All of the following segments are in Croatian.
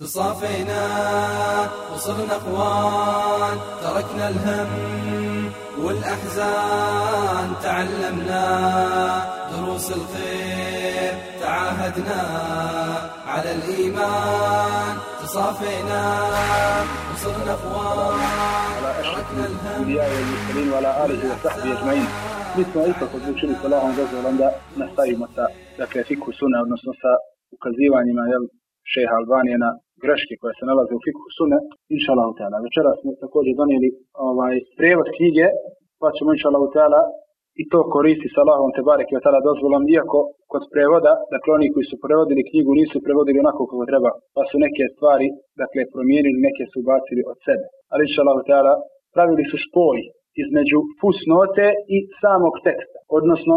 تصافينا وصرنا اخوان تركنا الهم والأحزان تعلمنا دروس الخير تعاهدنا على الإيمان. تصافينا وصرنا اخوان تركنا الهم والمسلمين وعلى آله وصحبه أجمعين. بيتوايكا كنت شنو سلام جزء لندا نحتاج متى. لكن فيك سنه ونص وكزيوا يعني ما يل شيخ ألباني أنا. Greške koje se nalaze u fikhu sune, inša Allah. Večera smo također donijeli ovaj, prijevod knjige, pa ćemo inša Allah i to koristi sa Allahom te barek i ta'ala dozvolom, iako kod prevoda, dakle oni koji su prevodili knjigu nisu prevodili onako kako treba, pa su neke stvari dakle promijenili, neke su bacili od sebe. Ali inša Allah pravili su spoj između fusnote i samog teksta, odnosno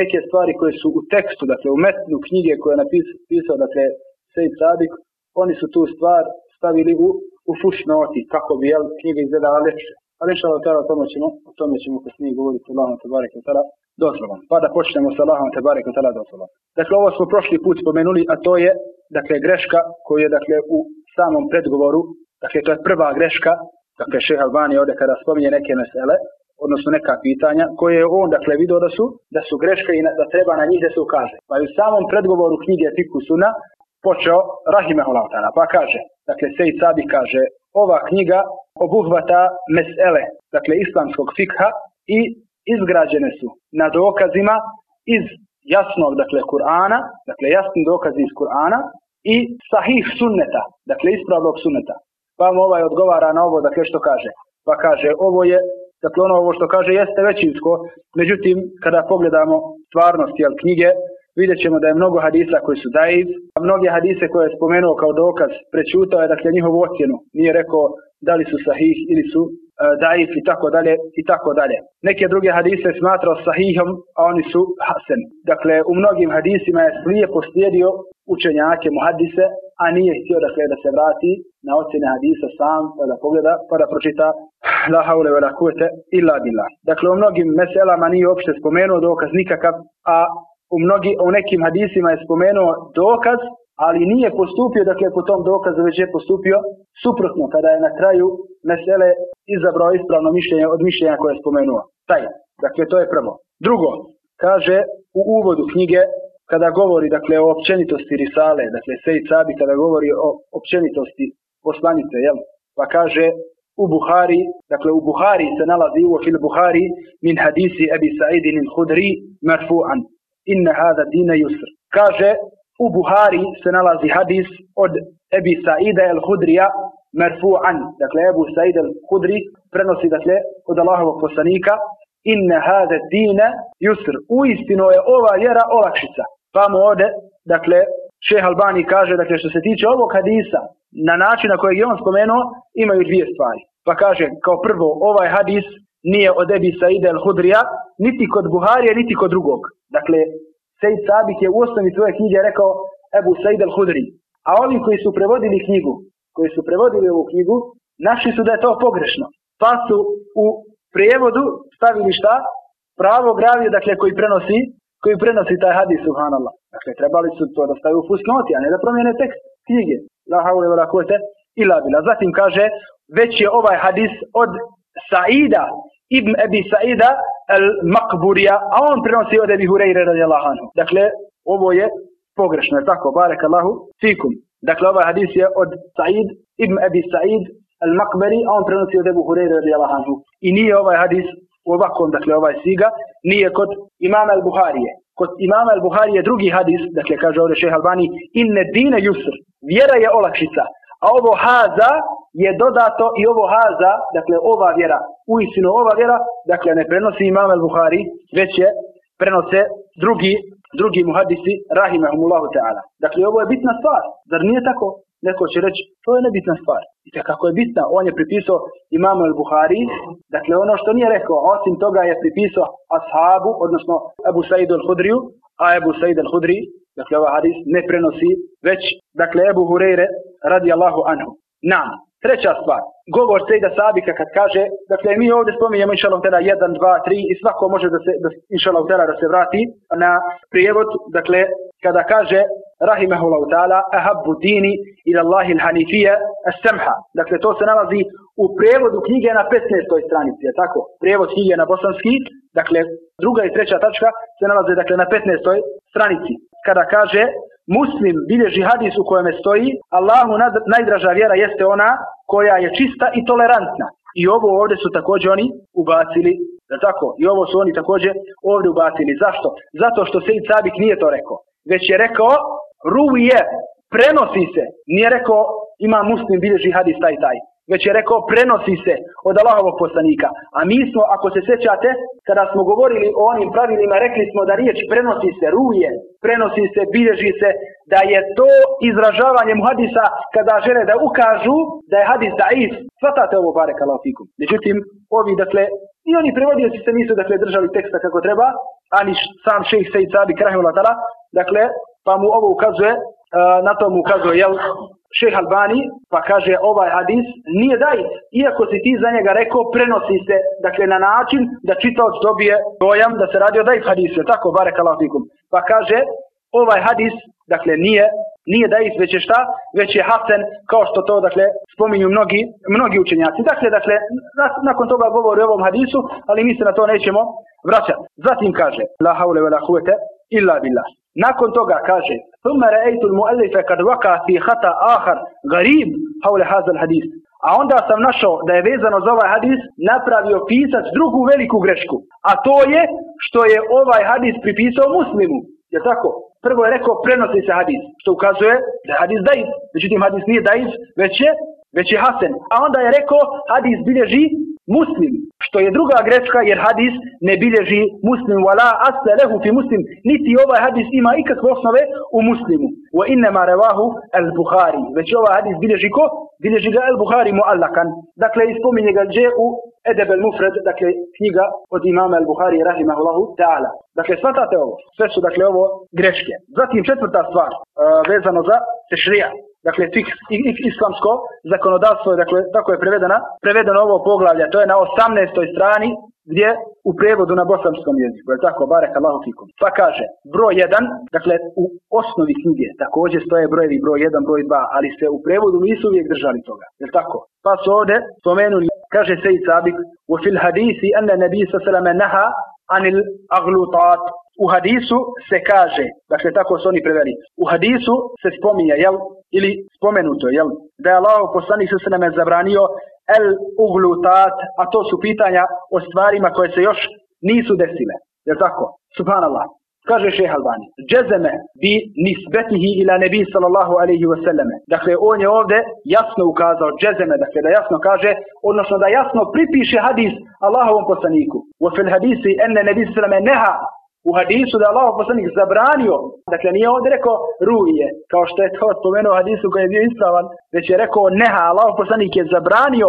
neke stvari koje su u tekstu, dakle u metnu knjige koje je napisao, dakle Sejid Sadik, oni su tu stvar stavili u, u fusnoti, kako bi jel, knjiga izgledala lepše. Ali inša Allah o tome ćemo, o tome ćemo kasnije govoriti Allahom Tebarek i Tala dozvolom. Pa da počnemo sa Allahom Tebarek i Tala dozvolom. Dakle, ovo smo prošli put spomenuli, a to je, dakle, greška koju je, dakle, u samom predgovoru, dakle, to je prva greška, dakle, šeha Albani ovdje kada spominje neke mesele, odnosno neka pitanja, koje je on, dakle, vidio da su, da su greške i da treba na njih da se ukaže. Pa je u samom predgovoru knjige Fiku Suna počeo Rahimehullah ta'ala, pa kaže, dakle, Sejid Sabi kaže, ova knjiga obuhvata mesele, dakle, islamskog fikha i izgrađene su na dokazima iz jasnog, dakle, Kur'ana, dakle, jasni dokazi iz Kur'ana i sahih sunneta, dakle, ispravnog sunneta. Pa mu ovaj odgovara na ovo, dakle, što kaže. Pa kaže, ovo je, dakle, ono ovo što kaže jeste većinsko, međutim, kada pogledamo stvarnost, jel, knjige, vidjet ćemo da je mnogo hadisa koji su daiv, a mnoge hadise koje je spomenuo kao dokaz, prečutao je, dakle, njihovu ocjenu. Nije rekao da li su sahih ili su uh, daif i tako dalje i tako dalje. Neke druge hadise smatrao sahihom, a oni su hasen. Dakle, u mnogim hadisima je slijepo slijedio učenjake muhadise, a nije htio dakle, da se vrati na ocjene hadisa sam, pa da pogleda, pa da pročita la haule vela kuvete illa billah. Dakle, u mnogim meselama nije uopšte spomenuo dokaz nikakav, a u, mnogi, u nekim hadisima je spomenuo dokaz, ali nije postupio, dakle, po tom dokazu već je postupio suprotno, kada je na kraju mesele izabrao ispravno mišljenje od mišljenja koje je spomenuo. Taj, dakle, to je prvo. Drugo, kaže u uvodu knjige, kada govori, dakle, o općenitosti risale, dakle, Sejid Sabi, kada govori o općenitosti poslanice, jel? Pa kaže, u Buhari, dakle, u Buhari se nalazi u fil Buhari min hadisi Ebi Sa'idin il-Hudri marfu'an. Inna hada dina yusr. Kaže, u Buhari se nalazi hadis od Ebi Sa'ida el-Hudrija marfu'an. Dakle, Ebu Sa'id el-Hudri prenosi, dakle, od Allahovog poslanika inna hada dina yusr. Uistino je ova vjera olakšica. Pa mu ode, dakle, šeh Albani kaže, dakle, što se tiče ovog hadisa, na način na kojeg je on spomenuo, imaju dvije stvari. Pa kaže, kao prvo, ovaj hadis nije od Ebi Saida el-Hudrija, niti kod Buharija, niti kod drugog. Dakle, Sejid Sabik je u osnovi svoje knjige rekao Ebu Said el-Hudri. A ovi koji su prevodili knjigu, koji su prevodili ovu knjigu, našli su da je to pogrešno. Pa su u prijevodu stavili šta? Pravo gravije, dakle, koji prenosi koji prenosi taj hadis, subhanallah. Dakle, trebali su to da staviju u fusnoti, a ne da promijene tekst knjige. La haule ila bila. Zatim kaže, već je ovaj hadis od Saida, ibn Ebi Saida al-Makburija, a on prenosi od Ebi Hureyre radijallahu anhu. Dakle, ovo je pogrešno, je tako? Barek Allahu fikum. Dakle, ovaj hadis je od Said, ibn Ebi Said al-Makbari, a on prenosi od Ebu Hureyre radijallahu anhu. I nije ovaj hadis u ovakvom, dakle, ovaj siga, nije kod imama al-Buharije. Kod imama al-Buharije drugi hadis, dakle, kaže ovdje šeha Albani, inne dine yusr, vjera je olakšica, a ovo haza je dodato i ovo haza, dakle, ova vjera, uistinu ova vjera, dakle, ne prenosi imam al-Buhari, već je prenose drugi, drugi muhadisi, rahimahumullahu ta'ala. Dakle, ovo je bitna stvar, zar nije tako? Neko će reći, to je nebitna stvar. I kako je bitna, on je pripisao imamu al-Buhari, dakle ono što nije rekao, osim toga je pripisao ashabu, odnosno Ebu Saidu al-Hudriju, a Ebu Said al-Hudri, dakle ovaj hadis ne prenosi, već, dakle Ebu Hureyre radi Allahu anhu. Nam, treća stvar, govor Sejda Sabika kad kaže, dakle mi ovdje spominjemo inša Allah 1, 2, 3 i svako može da se, da, inša Allah da se vrati na prijevod, dakle kada kaže rahimahullahu ta'ala, ahabbu dini ila Allahi il-hanifija as-samha. Dakle, to se nalazi u prevodu knjige na 15. stranici, je tako? Prevod knjige na bosanski, dakle, druga i treća tačka se nalaze dakle, na 15. stranici. Kada kaže, muslim bilježi hadis u kojem stoji, Allahu najdraža vjera jeste ona koja je čista i tolerantna. I ovo ovdje su također oni ubacili, da tako? I ovo su oni također ovdje ubacili. Zašto? Zato što Sejid Sabik nije to rekao. Već je rekao, je, prenosi se. Nije rekao, ima muslim bilježi hadis taj taj već je rekao prenosi se od Allahovog poslanika. A mi smo, ako se sjećate, kada smo govorili o onim pravilima, rekli smo da riječ prenosi se, ruje, prenosi se, bilježi se, da je to izražavanje hadisa kada žele da ukažu da je hadis daif. Svatate ovo bare kalafikum. Međutim, ovi, dakle, i oni prevodioci se nisu, dakle, držali teksta kako treba, ani sam šejh Sejid Sabi Krahimullah dakle, pa mu ovo ukazuje, na to mu ukazuje, jel, šeh Albani, pa kaže ovaj hadis nije daj, iako si ti za njega rekao, prenosi se, dakle na način da čitaoc dobije dojam da se radi o daj hadisu, tako, bare fikum. Pa kaže, ovaj hadis, dakle nije, nije dajis, već je šta? Već je hasen, kao što to, dakle, spominju mnogi, mnogi učenjaci. Dakle, dakle, nakon toga govori o ovom hadisu, ali mi se na to nećemo vraćati. Zatim kaže, la haule ve la illa billah. Nakon toga kaže, ثم رأيت المؤلف kad وقع في خطأ آخر غريب حول هذا الحديث. A onda sam našao da je vezano za ovaj hadis napravio pisac drugu veliku grešku. A to je što je ovaj hadis pripisao muslimu. Je tako? Prvo je rekao prenosi se hadis, što ukazuje da je hadis daif. Međutim, hadis nije daif, već je, već je hasen. A onda je rekao hadis bilježi muslim, što je druga greška jer hadis ne bilježi muslim wala asla lehu fi muslim, niti ovaj hadis ima ikakve osnove u muslimu. Wa innama revahu al-Bukhari. Već ovaj hadis bilježi ko? Bilježi ga al-Bukhari muallakan. Dakle, ispominje ga gdje u Edeb al-Mufred, dakle, knjiga od imama al-Bukhari rahimahullahu ta'ala. Dakle, shvatate ovo. Sve su, dakle, ovo greške. Zatim četvrta stvar, uh, vezano za tešrija dakle islamsko zakonodavstvo, dakle tako je prevedena, prevedeno ovo poglavlje, to je na 18. strani gdje u prevodu na bosanskom jeziku, je tako, barek Allahu fikum. Pa kaže, broj 1, dakle u osnovi knjige također stoje brojevi broj 1, broj 2, ali se u prevodu nisu uvijek držali toga, je tako? Pa su ovdje spomenuli, kaže Sejid Sabik, u fil hadisi anna nabi sallallahu naha anil aglutat. U hadisu se kaže, dakle tako su oni preveli, u hadisu se spominje, jel, ili spomenuto, jel, da je Allah poslanik se nam zabranio el uglutat, a to su pitanja o stvarima koje se još nisu desile. Jel tako? Subhanallah. Kaže šeha Albani, džezeme bi nisbetihi ila nebi sallallahu alaihi wasallame. Dakle, on je ovdje jasno ukazao, džezeme, dakle da jasno kaže, odnosno da jasno pripiše hadis Allahovom poslaniku. Wa fil hadisi enne nebi sallallahu neha u hadisu da Allah poslanik zabranio, dakle nije ovdje rekao ruje, kao što je to spomenuo hadisu koji je bio ispravan, već je rekao neha, Allah poslanik je zabranio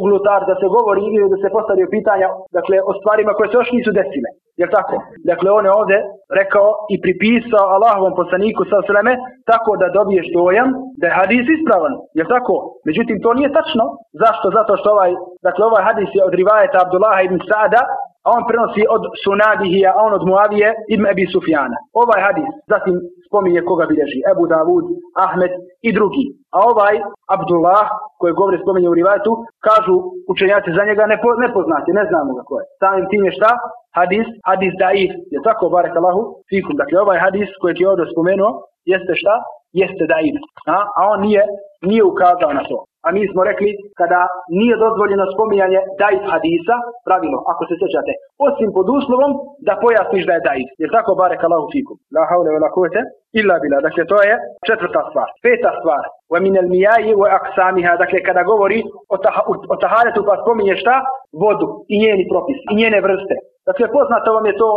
uglutar da se govori ili da se postavio pitanja, dakle o stvarima koje se još nisu desile. Jel tako? Dakle, on je ovdje rekao i pripisao Allahovom poslaniku sa sveme tako da dobiješ dojam da je hadis ispravan. Jel tako? Međutim, to nije tačno. Zašto? Zato što ovaj, dakle, ovaj hadis je od rivajeta Abdullaha ibn Sa'da, a on prenosi od Sunadihija, a on od Muavije ibn Ebi Sufjana. Ovaj hadis, zatim spominje koga bilježi, Ebu Davud, Ahmed i drugi. A ovaj Abdullah, koji govori spominje u rivajetu, kažu učenjaci za njega nepo, nepoznati, ne znamo ga ko je. Samim tim je šta? Hadis, hadis daif. Je tako, barek Allahu, fikum. Dakle, ovaj hadis koji je ovdje spomenuo, jeste šta? Jeste daif. A, a on nije, nije ukazao na to. A mi smo rekli kada nije dozvoljeno spominjanje daif hadisa, pravilo, ako se sjećate, osim pod uslovom da pojasniš da je daif. Jer tako bare Allahu fikum. La haule la kuvvete illa bila. Dakle, to je četvrta stvar. Peta stvar. Wa min al miyahi wa aqsamiha. Dakle, kada govori o, taha, o taharetu pa spominje šta? Vodu i njeni propisi i njene vrste. Dakle, poznato vam je to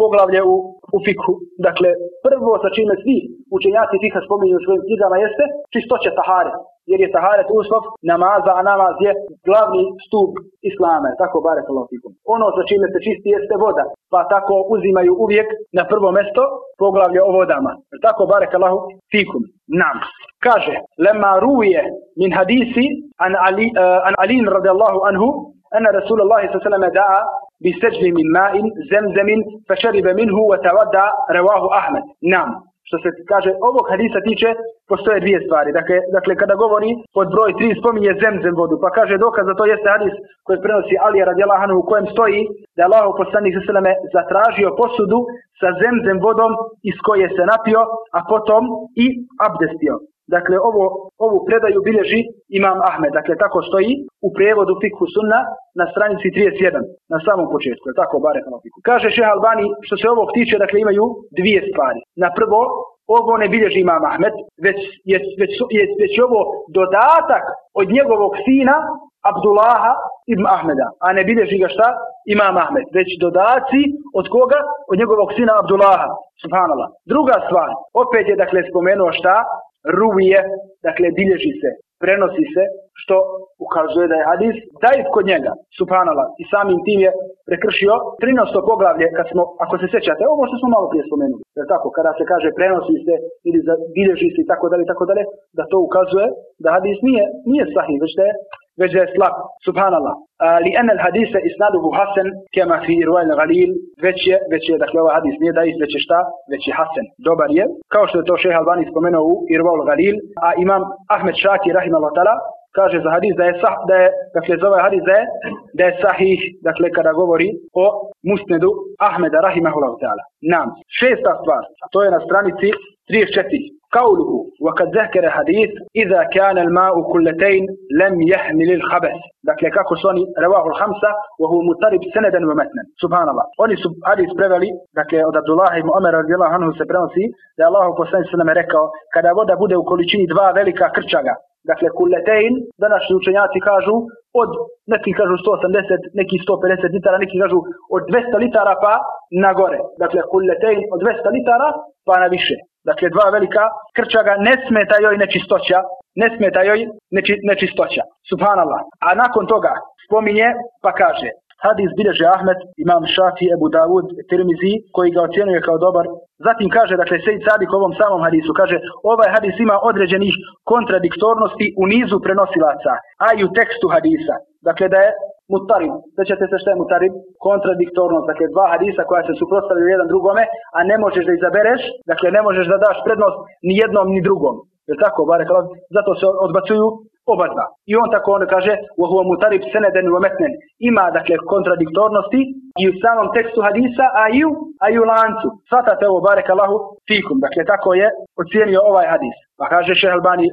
poglavlje u, u fiku. Dakle, prvo sa čime svi učenjaci fika spominju u svojim knjigama jeste čistoća tahare. Jer je taharet uslov namaza, a namaz je glavni stup islama. Tako bare fikum. Ono sa čime se čisti jeste voda. Pa tako uzimaju uvijek na prvo mesto poglavlje o vodama. Tako bare fikum. Nam. Kaže, lema ruje min hadisi an, Ali, uh, an Alin radijallahu anhu أن رسول الله صلى الله عليه وسلم دعا بسجل من ماء زمزم فشرب منه وتودع رواه أحمد نعم što se kaže ovog hadisa tiče, postoje dvije stvari. Dakle, dakle kada govori pod broj tri spominje zemzem vodu, pa kaže dokaz za to jeste hadis koji prenosi Alija radijallahu anhu u kojem stoji da je Allah poslanik sa zatražio posudu sa zemzem vodom iz koje se napio, a potom i abdestio. Dakle, ovo, ovu predaju bilježi Imam Ahmed. Dakle, tako stoji u prijevodu Fikhu Sunna na stranici 31, na samom početku. Tako, bare fiku. Kaže Šeha Albani, što se ovog tiče, dakle, imaju dvije stvari. Na prvo, ovo ne bilježi Imam Ahmed, već je, već, je, već ovo dodatak od njegovog sina Abdullaha ibn Ahmeda, a ne bilježi ga šta? Imam Ahmed, već dodaci od koga? Od njegovog sina Abdullaha, subhanallah. Druga stvar, opet je dakle spomenuo šta? Ruvije, dakle bilježi se, prenosi se, što ukazuje da je hadis daif kod njega, subhanala, i samim tim je prekršio 13. poglavlje, kad smo, ako se sjećate, ovo što smo malo prije spomenuli, jer tako, kada se kaže prenosi se ili bilježi se i tako dalje, tako dalje, da to ukazuje da hadis nije, nije sahih, već da je već je slab, subhanallah. li en al hadise isnaduhu hasen, kema fi irvajl galil, već je, već je, dakle ovaj hadis nije daif, već je šta? Već je hasen, dobar je, kao što je to šeha Albani spomenuo u irvajl galil, a imam Ahmed Šaki, rahimahullah ta'ala, kaže za hadis da je sah, da je, dakle za ovaj hadis da je, da je sahih, dakle kada govori o musnedu Ahmeda rahimahullah ta'ala. Nam, šesta stvar, to je na stranici 34. قوله وقد ذكر حديث إذا كان الماء كلتين لم يحمل الخبث dakle kako su oni revahu hamsa wa huwa mutarib senadan wa matnan subhanallah oni su hadis preveli dakle od Abdullah ibn Umar radijallahu anhu se prenosi da je Allah poslanik sallallahu rekao kada voda bude u količini dva velika krčaga dakle kulletein današnji učenjaci kažu od neki kažu 180 neki 150 litara neki kažu od 200 litara pa na gore dakle kulletein od 200 litara pa na više dakle dva velika krčaga, ne smeta joj nečistoća, ne smeta joj neči, nečistoća. Subhanallah. A nakon toga spominje pa kaže, hadis bilježe Ahmed, imam Šafi, Ebu Davud, Tirmizi, koji ga ocjenjuje kao dobar. Zatim kaže, dakle, Sejid Sadik ovom samom hadisu, kaže, ovaj hadis ima određenih kontradiktornosti u nizu prenosilaca, a i u tekstu hadisa. Dakle, da je mutarib. Sjećate se što je mutarib? Kontradiktornost. Dakle, dva hadisa koja se suprotstavljaju jedan drugome, a ne možeš da izabereš, dakle, ne možeš da daš prednost ni jednom ni drugom. Je tako, bare Zato se odbacuju oba dva. I on tako onda kaže, وَهُوَ مُتَرِبْ سَنَدًا وَمَتْنًا Ima, dakle, kontradiktornosti i u samom tekstu hadisa, a i u, a i u lancu. Svatate ovo, barek Allahu, fikum. Dakle, tako je ocijenio ovaj hadis. Pa kaže šeha Albani,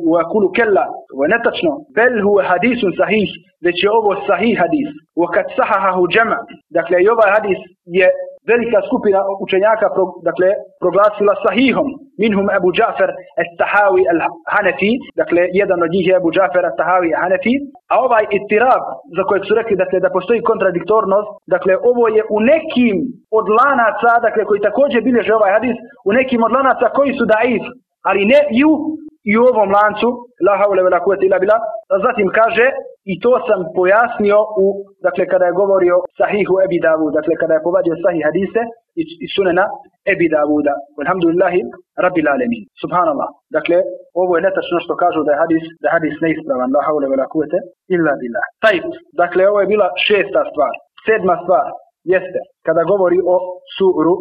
ovo je netačno, bel huve hadisun sahih, već je ovo sahih hadis. Kad sahahahu džema, dakle i ovaj hadis je velika skupina učenjaka pro, dakle, proglasila sahihom. Minhum Abu Džafer al-Tahawi al-Hanafi, dakle jedan od njih je Abu Džafer al-Tahawi al-Hanafi, a ovaj itirab za kojeg su rekli dakle, da postoji kontradiktornost, dakle ovo je u nekim od lanaca, dakle koji također bilježe ovaj hadis, u nekim od lanaca koji su daif, ali ne i u, i u ovom lancu, la haule vela ila bila, zatim kaže, i to sam pojasnio u, dakle, kada je govorio sahihu Ebi Davud, dakle, kada je povadio sahih hadise i, i sunena Ebi Davuda. Alhamdulillahi, rabbil alemin. Subhanallah. Dakle, ovo je netačno što kažu da je hadis, da je hadis neispravan. La haule vela kuvete illa billah. Tajt. Dakle, ovo je bila šesta stvar. Sedma stvar jeste kada govori o suru,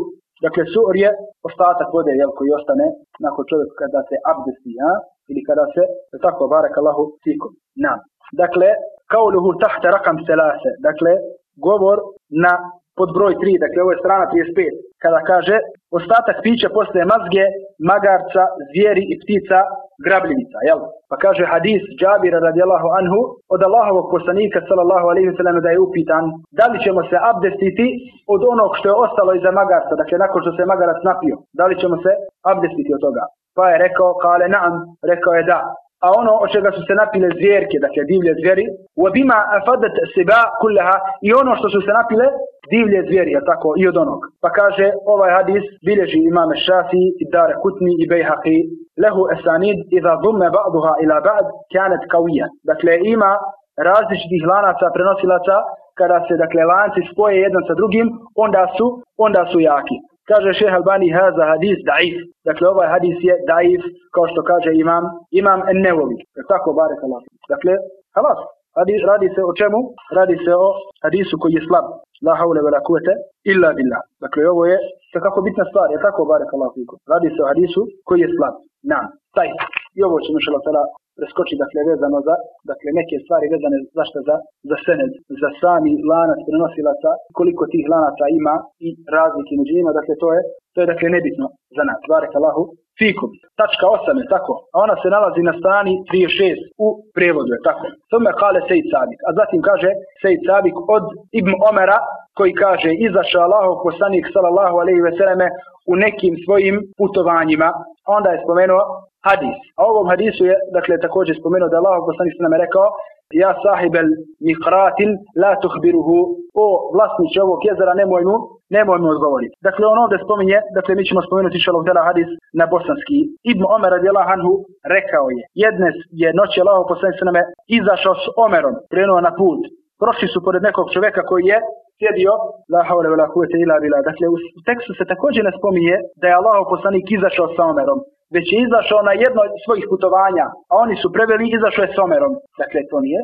Dakle, sur je ostatak vode jel, koji ostane nakon čovjeka kada se abdesti, a? ili kada se, tako, barak Allahu, fikum. Nam. Dakle, kauluhu tahta rakam selase. Dakle, govor na pod broj 3, dakle ovo je strana 35, kada kaže ostatak pića postaje mazge, magarca, zvijeri i ptica, grabljivica, jel? Pa kaže hadis Džabira radijallahu anhu od Allahovog poslanika sallallahu alaihi sallam da je upitan da li ćemo se abdestiti od onog što je ostalo iza magarca, dakle nakon što se magarac napio, da li ćemo se abdestiti od toga? Pa je rekao, kale naam, rekao je da a ono od čega su se napile zvjerke, dakle divlje zvijeri, وَبِمَا أَفَدَتْ سِبَا كُلَّهَا i ono što su se napile divlje zvijeri, tako, i od onog. Pa kaže, ovaj hadis bilježi imame Šafi, Dare Kutni i Bejhaqi, lehu esanid, iza dhumme ba'duha ila ba'd, kanet kawija. Dakle, ima različitih lanaca, prenosilaca, kada se, dakle, lanci spoje jedan sa drugim, onda su, onda su jaki. Kaže šeha Albani, haza hadis daif. Dakle, ovaj hadis je daif, kao što kaže imam, imam en nevovi. Tako, barek Allah. Dakle, halas. Radi, radi se o čemu? Radi se o hadisu koji je slab. La haule vela kuvete illa billah. Dakle, ovo je kako bitna stvar, je tako barek Allah. Radi se o hadisu koji je slab. Nam. Taj. I ovo ćemo šala tada preskoči dakle vezano za dakle neke stvari vezane zašto za za sened, za sami lanac prenosilaca, koliko tih lanaca ima i razlike među njima, dakle to je to je dakle nebitno za nas. Barek Allahu fikum. Tačka 8 je tako, a ona se nalazi na strani 36 u prijevodu je tako. Tome kale Sejid Sabik, a zatim kaže Sejid Sabik od Ibn Omera koji kaže izašao Allahov poslanik sallallahu alejhi ve selleme u nekim svojim putovanjima. Onda je spomenuo hadis. A ovom hadisu je, dakle, također spomenuo da Allah poslanik nam je rekao Ja sahibel la tuhbiruhu o vlasniče ovog jezera nemoj mu, nemoj mu odgovoriti. Dakle, on ovdje spominje, dakle, mi ćemo spomenuti šalog dela hadis na bosanski. Ibn Omer radijallahu anhu rekao je, jedne je noći Allah poslanik nam je izašao s Omerom, krenuo na put. Prošli su pored nekog čovjeka koji je sjedio, la haule vela kuvete ila bila. Dakle, u tekstu se također ne spominje da je Allah poslanik izašao sa Omerom, već je izašao na jedno od svojih putovanja, a oni su preveli izašao je s Omerom. Dakle, to nije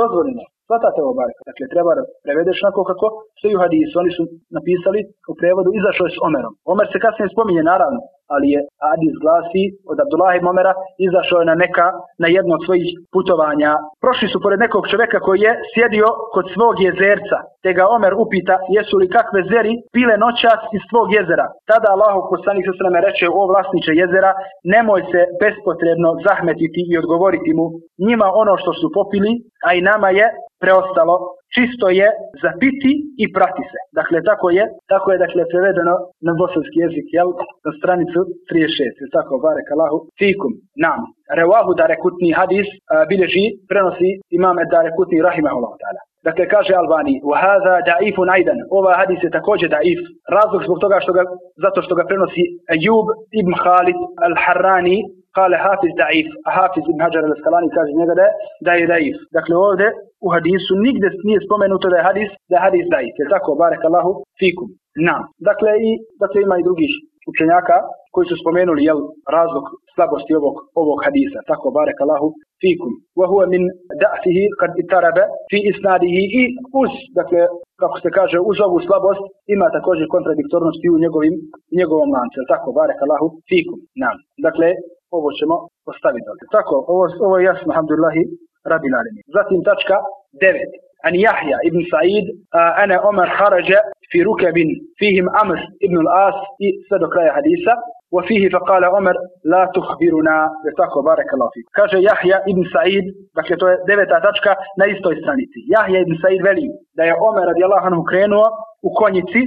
dozvoljeno. Svatate ovo barka. Dakle, treba da prevedeš onako kako stoji u hadisu. Oni su napisali u prevodu izašao je s Omerom. Omer se kasnije spominje, naravno, ali je hadis glasi od Abdullah ibn Omera izašao je na neka, na jedno od svojih putovanja. Prošli su pored nekog čovjeka koji je sjedio kod svog jezerca, te ga Omer upita jesu li kakve zeri pile noćas iz svog jezera. Tada Allahov poslanik sa sveme reče o vlasniče jezera, nemoj se bespotrebno zahmetiti i odgovoriti mu njima ono što su popili, a i nama je preostalo čisto je za piti i prati se. Dakle, tako je, tako je dakle, prevedeno na bosanski jezik, jel, na stranicu 36, je tako, barek Allahu, fikum, nam. Rewahu da rekutni hadis a, bilježi, prenosi imame da rekutni rahimahullah ta'ala. Dakle, kaže Albani, وَهَذَا دَعِيفٌ أَيْدًا Ova hadis je također daif. Razlog zbog toga što ga, zato što ga prenosi Ayub ibn Khalid al-Harrani, kale Hafiz daif, a Hafiz ibn Hajar al-Skalani kaže njega da, da je daif. Dakle, ovdje u hadisu nigde nije spomenuto da je hadis, da je hadis daif. Je tako, barek Allahu, fikum. Nam. Dakle, i dakle, ima i drugih učenjaka koji su spomenuli jel, razlog slabosti ovog, ovog hadisa. Tako, barek Allahu, fikum. Wa huwa min da'fihi kad itarabe fi isnadihi i uz, dakle, kako se kaže, uz ovu slabost ima također kontradiktornosti u njegovim, njegovom lancu. Tako, barek Allahu, fikum. Nam. Dakle, ovo ćemo postaviti. Tako, ovo, ovo je jasno, alhamdulillahi, rabbil alamin. Zatim tačka 9. عن يحيى ابن سعيد آه أنا عمر خرج في ركب فيهم أمس ابن الآس صدق رأي حديثة وفيه فقال عمر لا تخبرنا يتاكو بارك الله فيك كاجة يحيى ابن سعيد dakle to je deveta tačka na istoj stranici. Jahja ibn Said veli da je Omer radijallahu anhu krenuo u konjici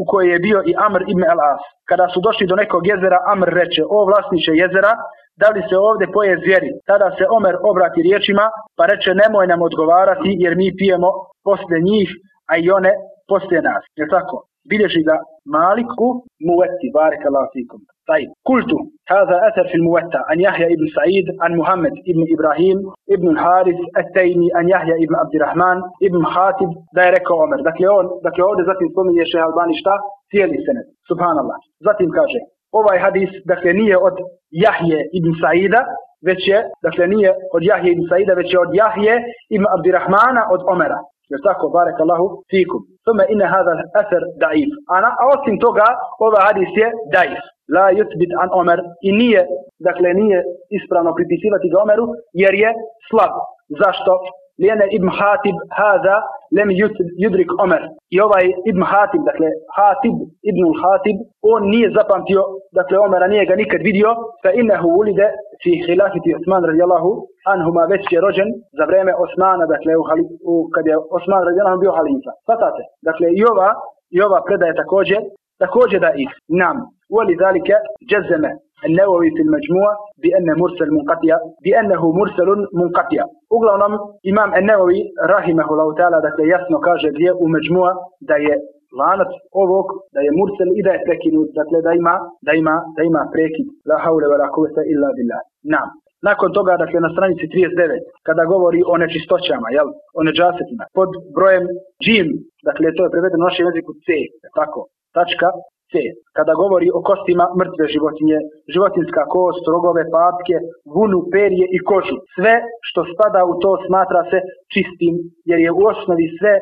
u kojoj je bio i Amr ibn al-As. Kada su došli do nekog jezera, Amr reče, o vlasniče jezera, da li se ovdje poje zvijeri? Tada se Omer obrati riječima, pa reče, nemoj nam odgovarati, jer mi pijemo poslije njih, a i one poslije nas. Je tako? Bilježi ga Malik u Muvetti, barek Allah fikum. طيب قلت هذا أثر في الموتى عن يحيى بن سعيد عن محمد بن إبراهيم ابن الحارث التيمي عن يحيى بن عبد الرحمن ابن خاتب دايرك عمر dakle on dakle ovdje zatim spominje šeha Albani šta cijeli senet subhanallah zatim kaže ovaj hadis dakle nije od Jahje ibn Saida već je dakle nije od Jahje ibn Saida već je od Jahje ibn Abdirahmana od Omera jer tako barek Allahu fikum ثم إن هذا الأثر ضعيف أنا أوصم توقع هذا hadis je daif la yutbit an Omer i nije, dakle nije ispravno pripisivati ga Omeru jer je slab. Zašto? Lijene Ibn Hatib hada lem yudrik Omer. I ovaj Ibn Hatib, dakle Hatib, Ibn Hatib, on nije zapamtio, dakle Omera nije ga nikad vidio, fa innehu ulide fi hilafiti Osman radijallahu anhuma već je rođen za vreme Osmana, dakle u, u, kad je Osman radijallahu bio halifa. Svatate? Dakle i ova, i ova predaje također, također da ih nam ولذلك جزم النووي في المجموع بأن مرسل منقطع بأنه مرسل منقطع uglavnom imam An-Nawawi rahimahullahu ta'ala dakle jasno kaže gdje u Međmua da je lanac ovog da je mursel i da je prekinut dakle da ima da ima da ima prekid la haule wala kuvveta illa billah nam nakon toga dakle na stranici 39 kada govori o nečistoćama jel o neđasetima pod brojem džim dakle to je prevedeno u našem jeziku C tako tačka C. Kada govori o kostima mrtve životinje, životinska kost, rogove, papke, vunu, perje i kožu. Sve što spada u to smatra se čistim, jer je u osnovi sve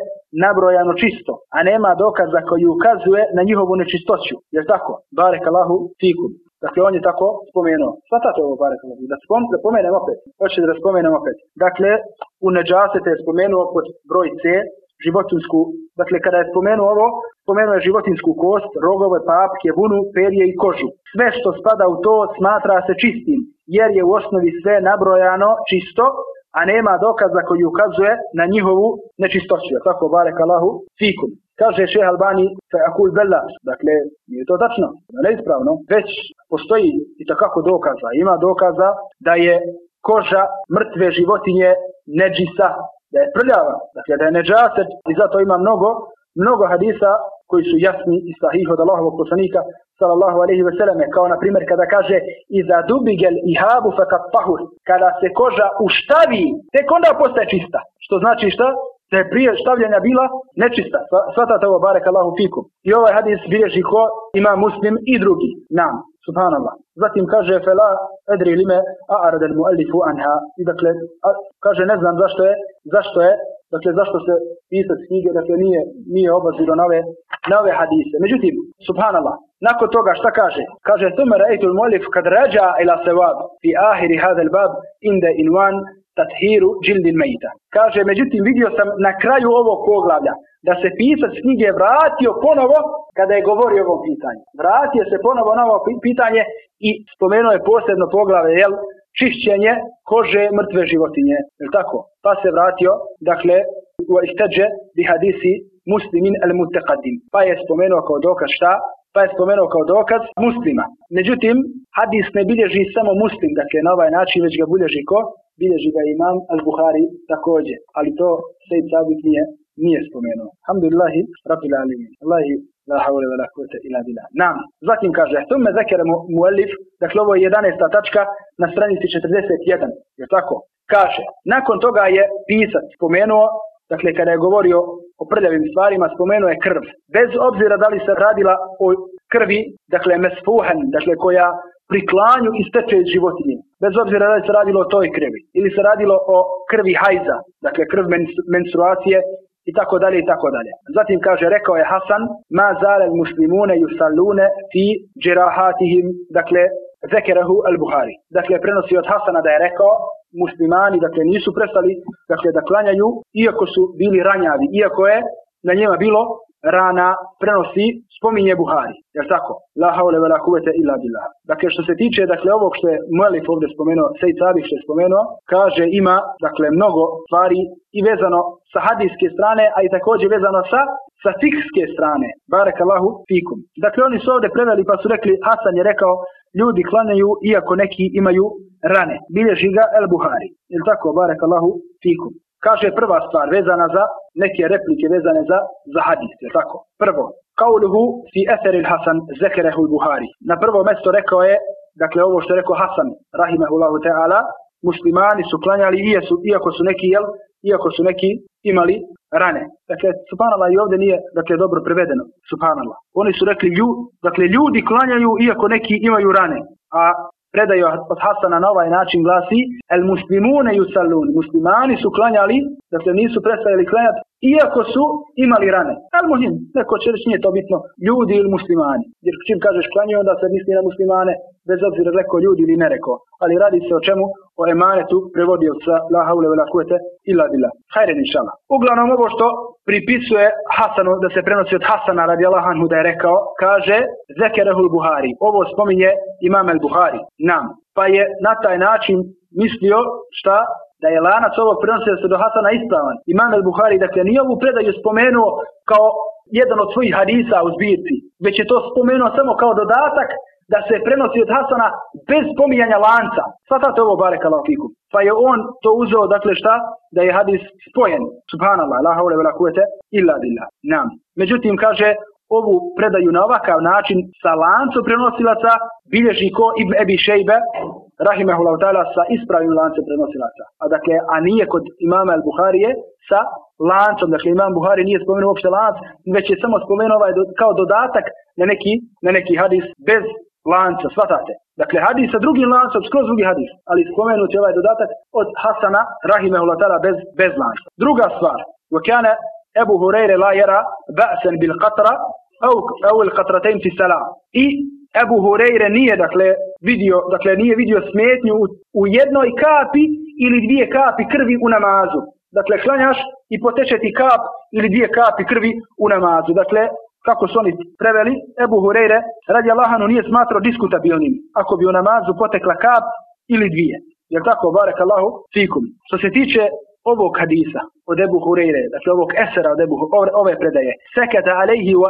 nabrojano čisto, a nema dokaza koji ukazuje na njihovu nečistoću. Jer tako? Barek Allahu fikum. Dakle, on je tako spomenuo. Svatate ovo barek Allahu. Da, da pomenem opet. Hoćete da spomenem opet. Dakle, u neđasete je spomenuo pod broj C, životinsku, dakle kada je spomenuo ovo, spomenuo je životinsku kost, rogove, papke, vunu, perje i kožu. Sve što spada u to smatra se čistim, jer je u osnovi sve nabrojano čisto, a nema dokaza koji ukazuje na njihovu nečistoću. Tako barek Allahu fikum. Kaže šeha Albani, fe akul bella, dakle, nije to tačno, neispravno, već postoji i takako dokaza. Ima dokaza da je koža mrtve životinje neđisa, da je prljava, dakle da je neđaset i zato ima mnogo, mnogo hadisa koji su jasni i sahih od Allahovog poslanika sallallahu alaihi ve selleme, kao na primjer kada kaže iza dubigel ihabu fakat tahur, kada se koža uštavi, tek onda postaje čista. Što znači šta? Da je prije štavljanja bila nečista. Svatate ovo barek Allahu fikum. I ovaj hadis bilježi ko ima muslim i drugi. Nam. Subhanallah. Zatim kaže fela edri lime a aradel muallifu anha. I dakle, a, kaže ne znam zašto je, zašto je, dakle zašto se pisac knjige, dakle nije, nije na ove, na ove hadise. Međutim, subhanallah, nakon toga šta kaže? Kaže, tume rejtul muallif kad rađa ila sevab fi ahiri hadel bab inde inwan tathiru džildil mejita. Kaže, međutim, vidio sam na kraju ovog poglavlja da se pisac knjige vratio ponovo kada je govorio o ovom pitanju. Vratio se ponovo na ovo pitanje i spomenuo je posebno poglavlje, jel, čišćenje kože mrtve životinje. Je tako? Pa se vratio, dakle, u isteđe bi hadisi muslimin al mutaqaddim. Pa je spomenuo kao dokaz šta? Pa je spomenuo kao dokaz muslima. Međutim, hadis ne bilježi samo muslim, dakle na ovaj način već ga bilježi ko? Bilježi ga imam al-Buhari također. Ali to Sejid Sabit nije, nije spomenuo. Alhamdulillahi, rabbil alimin. Allahi, la hawle wa la ila billah. Nam. Zatim kaže, thumme zakara muallif, dakle ovo je 11. tačka na stranici 41. Je tako? Kaže, nakon toga je pisac spomenuo, dakle kada je govorio o prljavim stvarima, spomenuo je krv. Bez obzira da li se radila o krvi, dakle mesfuhan, dakle koja pri klanju isteče iz životinje. Bez obzira da li se radilo o toj krvi. Ili se radilo o krvi hajza, dakle krv menstruacije i tako dalje i tako dalje. Zatim kaže, rekao je Hasan, ma zale muslimune yusallune fi džirahatihim, dakle, zekerahu al-Buhari. Dakle, prenosi od Hasana da je rekao, muslimani, dakle, nisu prestali, dakle, da klanjaju, iako su bili ranjavi, iako je na njima bilo rana prenosi, spominje Buhari. Jel tako? La haule vela kuvete illa billah. Dakle, što se tiče, dakle, ovog što je Muelif ovdje spomenuo, Sejt Sabih što je spomenuo, kaže ima, dakle, mnogo stvari i vezano sa hadijske strane, a i također vezano sa sa fikske strane. Barek Allahu fikum. Dakle, oni su ovdje preveli pa su rekli, Hasan je rekao, ljudi klanjaju iako neki imaju rane. Bilježi ga El Buhari. Jel tako? Barek Allahu fikum. Kaže prva stvar vezana za neke replike vezane za, za hadis, je tako? Prvo, kauluhu fi eteril Hasan zekerehu Buhari. Na prvo mjesto rekao je, dakle ovo što je rekao Hasan, rahimahullahu ta'ala, muslimani su klanjali ijesu, iako su neki, jel, iako su neki imali rane. Dakle, subhanallah i ovdje nije, dakle, dobro prevedeno, subhanallah. Oni su rekli, lju, dakle, ljudi klanjaju iako neki imaju rane. A predaju od Hasana na ovaj način glasi el muslimune yusallun. Muslimani su klanjali dakle nisu prestali klanjati iako su imali rane. Al muhim neko će reći nije to bitno ljudi ili muslimani. Jer čim kažeš klanjaju onda se misli na muslimane bez obzira rekao ljudi ili ne rekao. Ali radi se o čemu? O emanetu prevodioca la haule vela kuvete illa billah. Hajren inšala uglavnom ovo što pripisuje Hasanu da se prenosi od Hasana radi Allah anhu da je rekao kaže zekerehul Buhari. Ovo spominje imam el Buhari nam. Pa je na taj način mislio šta da je lanac ovog prenosa se do Hasana ispravan. Imam el Buhari, dakle, nije ovu predaju spomenuo kao jedan od svojih hadisa u zbirci, već je to spomenuo samo kao dodatak da se prenosi od Hasana bez spominjanja lanca. Svatate ovo barek alafiku. Pa je on to uzeo, dakle šta? Da je hadis spojen. Subhanallah, la haule vela kuvete, illa billah. Nam. Međutim, kaže, ovu predaju na ovakav način sa lancom prenosilaca bilježi ko Ibn Ebi Šejbe rahimehullahu ta'ala, sa ispravim lancem prenosilaca. A dakle, a nije kod imama al-Buharije sa lancom. Dakle, imam Buhari nije spomenuo uopšte lanc, već je samo spomenuo ovaj do, kao dodatak na neki, na neki hadis bez lanca, shvatate. Dakle, hadis sa drugim lancom, skroz drugi hadis, ali spomenuti ovaj dodatak od Hasana, rahimehullahu ta'ala, bez, bez lanca. Druga stvar, vakane Ebu Hureyre la jera ba'sen bil qatra au, au il qatratain fi salam. I Ebu Hureyre nije dakle vidio, dakle nije vidio smetnju u, u jednoj kapi ili dvije kapi krvi u namazu. Dakle, klanjaš i poteče ti kap ili dvije kapi krvi u namazu. Dakle, kako su oni preveli, Ebu Hureyre radi Allahanu nije smatrao diskutabilnim. Ako bi u namazu potekla kap ili dvije. Jel tako, barek Allahu, fikum. Što se tiče ovog hadisa od Ebu Hureyre, dakle ovog esera od Ebu ove predaje, sekata alejhi wa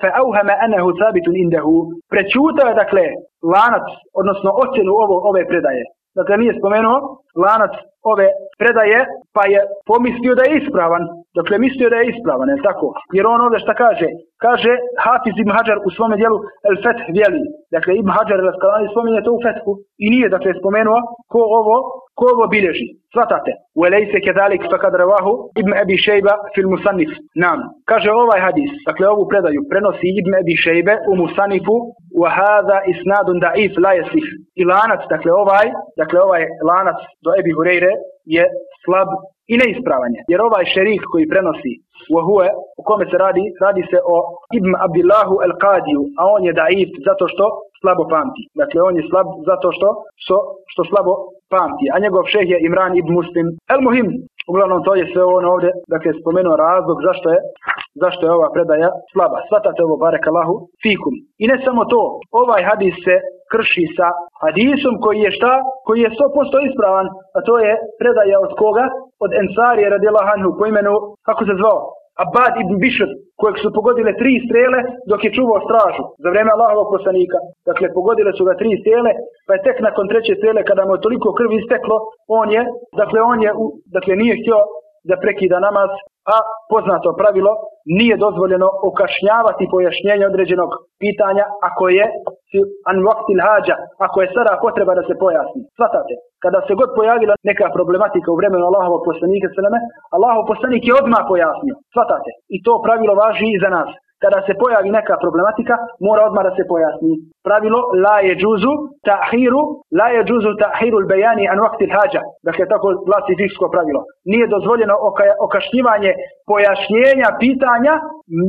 fa auhama anahu sabitun indahu, prečutao je dakle lanac, odnosno ocjenu ovo, ove predaje. Dakle, nije spomenuo lanac ove predaje, pa je pomislio da je ispravan. Dakle, mislio da je ispravan, je tako? Jer on ovdje šta kaže? Kaže Hafiz ibn Hajar u svome dijelu El Feth vjeli. Dakle, ibn Hajar el Askalani spominje to u Fethu i nije, dakle, spomenuo ko ovo, ko ovo bilježi. Svatate. Welejse kedalik fakad revahu ibn Ebi Šejba fil Musannif. Nam. Kaže ovaj hadis, dakle, ovu predaju prenosi ibn Ebi Šejbe u Musannifu wa hada isnadun da'if la yasih. I lanac, dakle, ovaj, dakle, ovaj lanac do Ebi Hureyre je slab i neispravan je. Jer ovaj šerih koji prenosi huve, o kome se radi, radi se o Ibn Abdillahu el-Qadiju, a on je daif zato što slabo pamti. Dakle, on je slab zato što, što, što slabo pamti. A njegov šeh je Imran ibn Muslim el-Muhim. Uglavnom, to je sve ono ovdje, dakle, spomenuo razlog zašto je, zašto je ova predaja slaba. Svatate ovo, barek Allahu, fikum. I ne samo to, ovaj hadis se krši sa hadisom koji je šta? Koji je 100% ispravan, a to je predaja od koga? Od Ensarije radijallahu anhu po imenu, kako se zvao? Abad ibn Bishr, kojeg su pogodile tri strele dok je čuvao stražu za vrijeme Allahovog poslanika. Dakle, pogodile su ga tri strele, pa je tek nakon treće strele, kada mu je toliko krvi isteklo, on je, dakle, on je, dakle, nije htio da prekida namaz, a poznato pravilo nije dozvoljeno okašnjavati pojašnjenje određenog pitanja ako je an hađa, ako je sada potreba da se pojasni. Svatate, kada se god pojavila neka problematika u vremenu Allahovog poslanika sveme, Allahov poslanik je odmah pojasnio. Svatate, i to pravilo važi i za nas kada se pojavi neka problematika, mora odmah da se pojasni. Pravilo la je džuzu ta'hiru, la je džuzu ta'hiru bejani an vakti hađa. Dakle, tako glasi fiksko pravilo. Nije dozvoljeno okašnjivanje pojašnjenja pitanja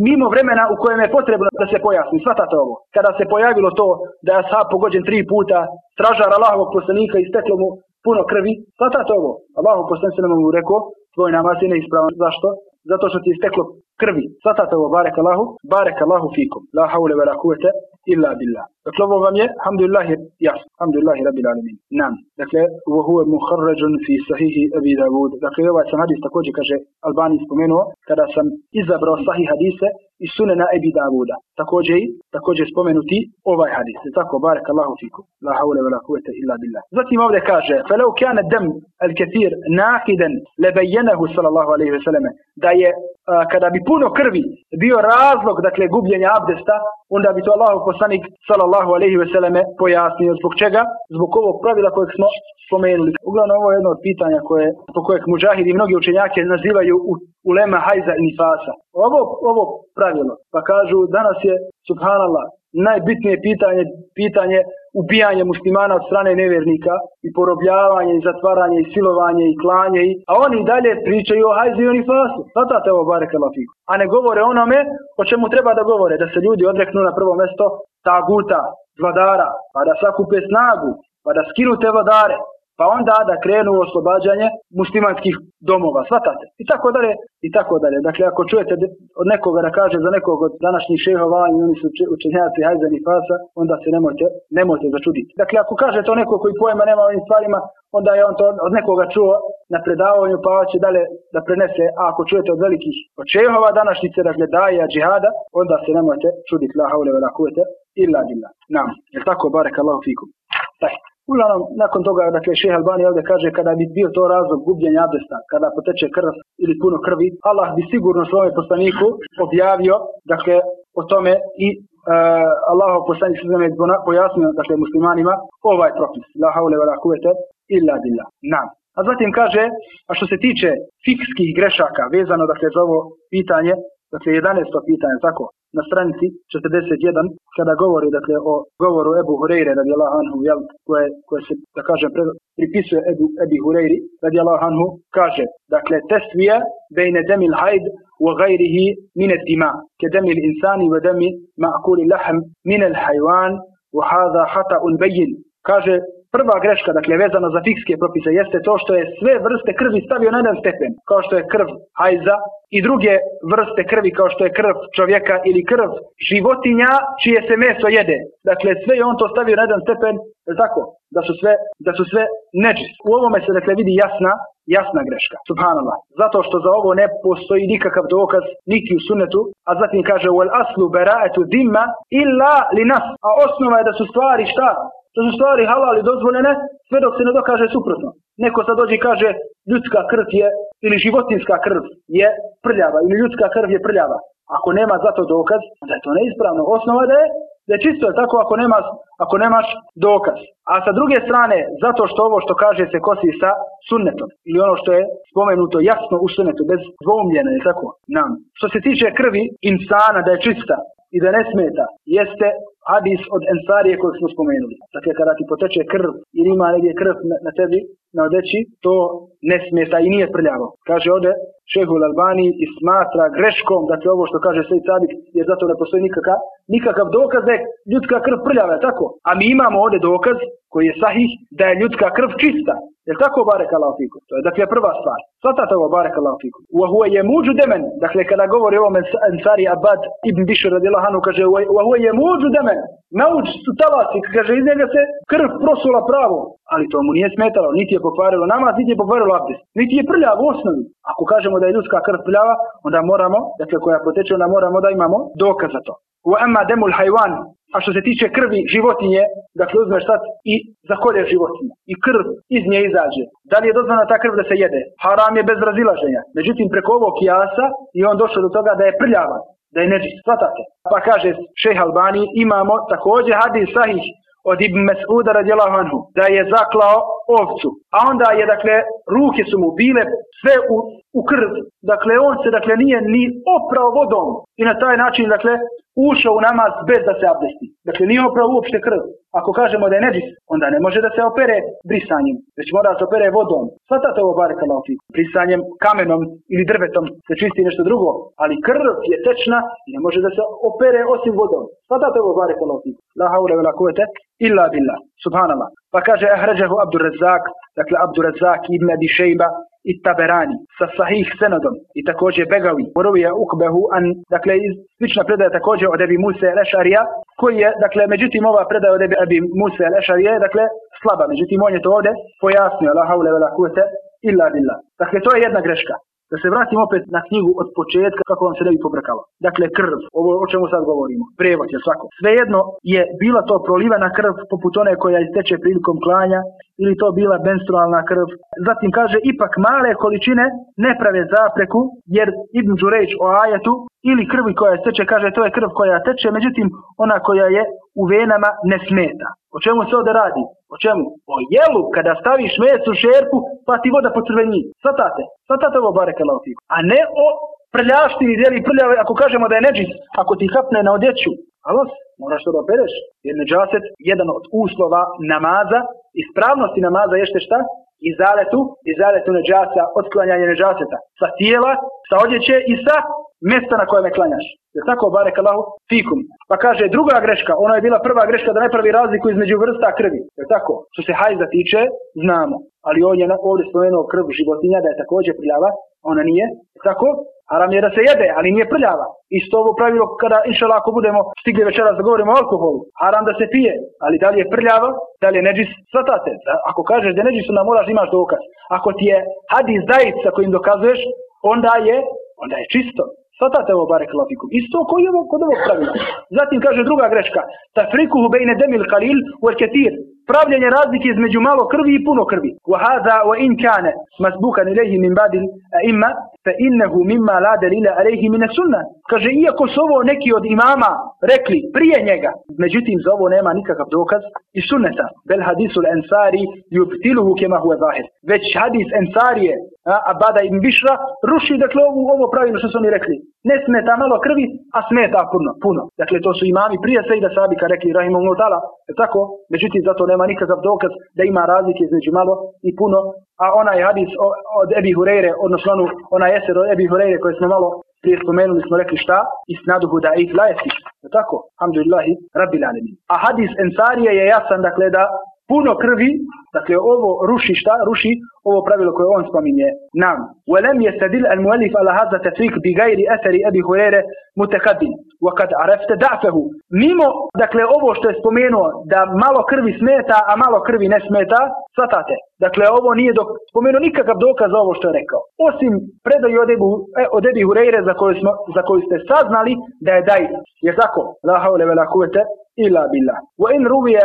mimo vremena u kojem je potrebno da se pojasni. Svatate ovo. Kada se pojavilo to da je sahab pogođen tri puta, stražar Allahovog poslanika i steklo mu puno krvi, svatate ovo. Allahov poslanik se mu rekao, tvoj namaz je neispravan. Zašto? Zato što ti je steklo krvi. Svatate ovo, barek Allahu, barek Allahu fikum. La haule ve la kuvete illa billah. Dakle, ovo vam je, alhamdulillah, jasno. Alhamdulillah, rabbil alamin. Nam. Dakle, ovo huve muharrađun fi sahihi Abi Davud. Dakle, ovaj sam hadis također, kaže Albani spomenuo, kada sam izabrao sahih hadise i sunena Ebi Davuda. Također, također spomenuti ovaj hadis. Je tako, barek Allahu fiku. La haule vela kuvete illa billah. Zatim ovdje kaže, felau kana dem al ketir nakiden lebejenehu sallallahu alaihi ve selleme. Da je, a, kada bi puno krvi bio razlog, dakle, gubljenja abdesta, onda bi to Allahu poslanik sallallahu alaihi ve selleme pojasnio. Zbog čega? Zbog ovog pravila kojeg smo spomenuli. Uglavnom, ovo je jedno od pitanja koje, po kojeg muđahidi i mnogi učenjake nazivaju u ulema hajza i nifasa ovo ovo pravilo pa kažu danas je subhanallah najbitnije pitanje pitanje ubijanje muslimana od strane nevjernika i porobljavanje i zatvaranje i silovanje i klanje i, a oni dalje pričaju o hajzi i o nifasu. Svatate ovo bareke lafiku. A ne govore onome o čemu treba da govore, da se ljudi odreknu na prvo mjesto taguta, vladara, pa da sakupe snagu, pa da skinu te vladare, pa onda da krenu u oslobađanje muslimanskih domova, svatate. I tako dalje, i tako dalje. Dakle, ako čujete od nekoga da kaže za nekog od današnjih šehova i oni su učenjaci hajzani fasa, onda se nemojte, nemojte začuditi. Dakle, ako kaže to neko koji pojma nema ovim stvarima, onda je on to od nekoga čuo na predavanju, pa će dalje da prenese, a ako čujete od velikih od šehova današnjice, dakle daja, džihada, onda se nemojte čuditi la haule vela kuvete illa. Nam, je tako, barek Allahu fikum. Taj. Uglavnom, nakon toga, dakle, šeha Albani ovdje kaže, kada bi bio to razlog gubljenja abdesta, kada poteče krv ili puno krvi, Allah bi sigurno svome poslaniku objavio, dakle, o tome i Allahov poslanik se je pojasnio dakle muslimanima ovaj propis la haule wala kuvvete illa billah. Nam. A zatim kaže, a što se tiče fikskih grešaka vezano dakle za ovo pitanje, dakle 11. pitanje, tako, na stranici 41, kada govori dakle, o govoru Ebu Hureyre radijallahu anhu, jel, koje, koje se, da kažem, pripisuje Ebu, Ebi Hureyri radijallahu anhu, kaže, dakle, tesvija bejne demil hajd u gajrihi mine dima, ke demil insani u demi ma'kuli lahm mine hajvan, u hada hata un bejin. Kaže, Prva greška, dakle, vezano za fikske propise, jeste to što je sve vrste krvi stavio na jedan stepen, kao što je krv hajza i druge vrste krvi, kao što je krv čovjeka ili krv životinja, čije se meso jede. Dakle, sve je on to stavio na jedan stepen, tako, da su sve, da su sve neđis. U ovome se, dakle, vidi jasna, jasna greška. Subhanallah. Zato što za ovo ne postoji nikakav dokaz, niti u sunetu, a zatim kaže, wal aslu dimma illa li nas. A osnova je da su stvari šta? To su stvari halal i dozvoljene sve dok se ne dokaže suprotno. Neko sad dođe i kaže ljudska krv je ili životinska krv je prljava ili ljudska krv je prljava. Ako nema za to dokaz, onda je to neispravno. Osnova da je da je čisto je tako ako, nema, ako nemaš dokaz. A sa druge strane, zato što ovo što kaže se kosi sa sunnetom ili ono što je spomenuto jasno u sunnetu, bez dvoumljene, je tako? Nam. Što se tiče krvi insana da je čista i da ne smeta, jeste hadis od Ensarije kojeg smo spomenuli. Dakle, kada ti poteče krv ili ima negdje krv na, na tebi, na odeći, to ne smeta i nije prljavo. Kaže ovdje šehul Albani i smatra greškom, dakle ovo što kaže Sejt Sabik, jer zato ne postoji nikakav, nikakav dokaz da je ljudska krv prljava, tako? A mi imamo ovdje dokaz koji je sahih da je ljudska krv čista. Jel tako barek Allah fiku? To je dakle prva stvar. Svatate ovo barek Allah fiku. Wa huwa yamuju demen. Dakle kada govori o Ansari Abad ibn Bishr radijallahu anhu kaže wa huwa yamuju demen. Mauđ su talasi, kaže iz njega se krv prosula pravo. Ali to mu nije smetalo, niti je pokvarilo namaz, niti je pokvarilo abdest. Niti je prljav u osnovi. Ako kažemo da je ljudska krv prljava, onda moramo, dakle koja poteče, onda moramo da imamo dokaz za to. Wa amma demul haywan a što se tiče krvi životinje, dakle uzmeš sad i zakolješ životinje i krv iz nje izađe. Da li je dozvoljena ta krv da se jede? Haram je bez razilaženja. Međutim, preko ovog kijasa i on došao do toga da je prljava, da je neđis. Svatate. Pa kaže šejh Albani, imamo također hadis sahih od Ibn Mes'uda radijallahu anhu, da je zaklao ovcu. A onda je, dakle, ruke su mu bile sve u, u krv. Dakle, on se, dakle, nije ni oprao vodom. I na taj način, dakle, ušao u namaz bez da se abdesti. Dakle, nije oprao uopšte krv. Ako kažemo da je neđis, onda ne može da se opere brisanjem, već mora da se opere vodom. Svatate ovo bare kalafi. Brisanjem kamenom ili drvetom se čisti nešto drugo, ali krv je tečna i ne može da se opere osim vodom. Svatate ovo bare kalafi. La haule vela kuvete illa billah. Subhanallah. Pa kaže ahređahu Abdurrazzak, dakle Abdurrazzak ibn Abi Shejba i Taberani sa sahih senadom i također Begavi. Morovija ukbehu an, dakle slična predaja također od Ebi Musa Lešarija koji je, dakle, međutim ova predaja od Ebi Musa Lešarija je, dakle, slaba. Međutim, on je to ovdje pojasnio. La haule vela kuvete illa billah. Dakle, to je jedna greška. Da se vratim opet na knjigu od početka kako vam se ne bi pobrekalo. Dakle, krv, ovo o čemu sad govorimo, prevod je svako. Svejedno je bila to prolivena krv poput one koja isteče prilikom klanja ili to bila menstrualna krv. Zatim kaže, ipak male količine ne prave zapreku, jer Ibn Đurejč o ajetu ili krvi koja teče, kaže to je krv koja teče, međutim ona koja je u venama ne smeta. O čemu se ovdje radi? O čemu? O jelu, kada staviš mesu u šerpu, pa ti voda pocrveni. Svatate, svatate ovo bareke laufiku. A ne o prljaštini djeli prljave, ako kažemo da je neđis, ako ti hapne na odjeću, alos, moraš to da opereš. Jer neđaset, jedan od uslova namaza, ispravnosti namaza jeste šta? Izaletu, izaletu neđasa, otklanjanje neđaseta. Sa tijela, sa odjeće i sa mjesta na kojem klanjaš. Je tako, barek Allahu, fikum. Pa kaže, druga greška, ona je bila prva greška da ne pravi razliku između vrsta krvi. Je tako? Što se hajza tiče, znamo. Ali on je ovdje spomenuo krv životinja da je također prljava, ona nije. Je tako? Haram je da se jede, ali nije prljava. Isto ovo pravilo kada, inšala, ako budemo stigli večeras da govorimo o alkoholu. Haram da se pije, ali da li je prljava, da li je neđis, svatate. Ako kažeš da je neđis, onda moraš imaš dokaz. Ako ti je hadis dajic sa kojim dokazuješ, onda je, onda je čisto. Svatate ovo barek lafikum. Isto koji je kod ovog pravila. Zatim kaže druga greška. Tafrikuhu bejne demil kalil u ketir. pravljenje razlike između malo krvi i puno krvi. Wa hadha wa in kana masbukan ilayhi min ba'd al-a'imma fa innahu mimma la dalila alayhi min as-sunnah. Kaže iako su ovo neki od imama rekli prije njega, međutim za ovo nema nikakav dokaz i sunneta. Bel hadisul ansari yubtiluhu kama huwa zahir. Već hadis Ensarije, a, Abada ibn Bišra, ruši dakle ovo, ovo pravilo što su oni rekli. Ne smeta malo krvi, a smeta puno. puno. Dakle, to su imami prije Sejda Sabika rekli, rahimahullah ta'ala, tako, međutim, zato nema nikakav dokaz da ima razlike između malo i puno, a onaj hadis od Ebi Hureyre, odnosno onu, onaj eser od Ebi Hureyre koje smo malo prije spomenuli smo rekli šta? Isnaduhu da ih lajesi. Tako? Alhamdulillahi, rabbil alamin. A hadis Ensarije je jasan, dakle, da puno krvi, dakle ovo ruši šta? Ruši ovo pravilo koje on spominje nam. ولم يستدل المؤلف على هذا التفريق بغير أثر أبي هريرة متقدم وقد عرفت ضعفه mimo dakle ovo što je spomenuo da malo krvi smeta a malo krvi ne smeta svatate dakle ovo nije dok spomenuo nikakav dokaz za ovo što je rekao osim predaju od Ebu, e, od Ebi Hureyre za koju, smo, za koju ste saznali da je daj jer tako la haule vela kuvete ila billah wa in ruvije